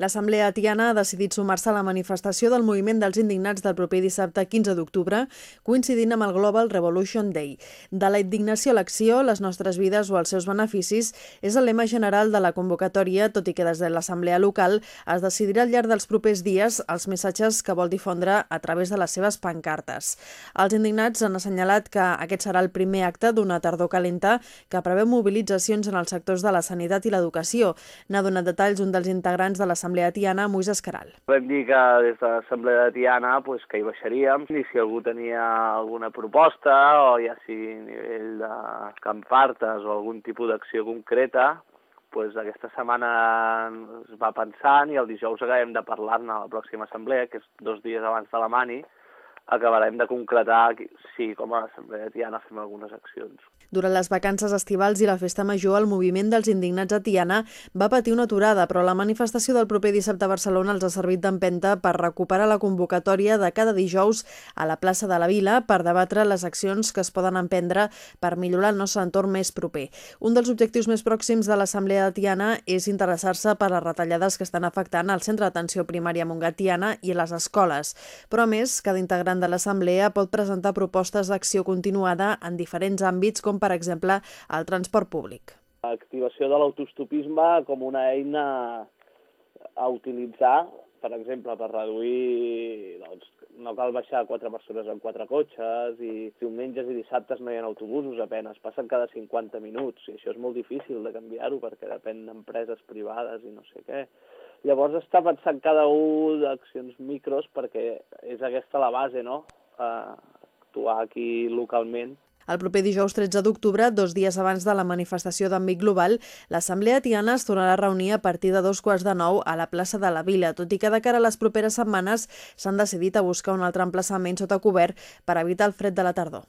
L'Assemblea Tiana ha decidit sumar-se a la manifestació del moviment dels indignats del proper dissabte 15 d'octubre, coincidint amb el Global Revolution Day. De la indignació a l'acció, les nostres vides o els seus beneficis és el lema general de la convocatòria, tot i que des de l'Assemblea local es decidirà al llarg dels propers dies els missatges que vol difondre a través de les seves pancartes. Els indignats han assenyalat que aquest serà el primer acte d'una tardor calenta que preveu mobilitzacions en els sectors de la sanitat i l'educació. N'ha donat detalls un dels integrants de l'Assemblea l'Assemblea Tiana, Moisés Caral. Vam dir que des de l'Assemblea de Tiana pues, que hi baixaríem i si algú tenia alguna proposta o ja sigui a nivell de campartes o algun tipus d'acció concreta, pues, aquesta setmana es va pensant i el dijous acabem de parlar-ne a la pròxima assemblea, que és dos dies abans de la Mani, acabarem de concretar si com a Assemblea Tiana fem algunes accions. Durant les vacances estivals i la festa major, el moviment dels indignats a Tiana va patir una aturada, però la manifestació del proper dissabte a Barcelona els ha servit d'empenta per recuperar la convocatòria de cada dijous a la plaça de la Vila per debatre les accions que es poden emprendre per millorar el nostre entorn més proper. Un dels objectius més pròxims de l'Assemblea de Tiana és interessar-se per les retallades que estan afectant al centre d'atenció primària Montgatiana i les escoles. Però, a més, cada integrant de l'Assemblea pot presentar propostes d'acció continuada en diferents àmbits, com per exemple el transport públic. L'activació de l'autostopisme com una eina a utilitzar, per exemple, per reduir... Doncs, no cal baixar quatre persones en quatre cotxes i diumenges i dissabtes no hi ha autobusos apenes, passen cada 50 minuts i això és molt difícil de canviar-ho perquè depèn d'empreses privades i no sé què. Llavors està pensant cada un d'accions micros perquè és aquesta la base, no? Uh, actuar aquí localment el proper dijous 13 d'octubre, dos dies abans de la manifestació d'àmbit global, l'Assemblea Tiana es tornarà a reunir a partir de dos quarts de nou a la plaça de la Vila, tot i que de cara a les properes setmanes s'han decidit a buscar un altre emplaçament sota cobert per evitar el fred de la tardor.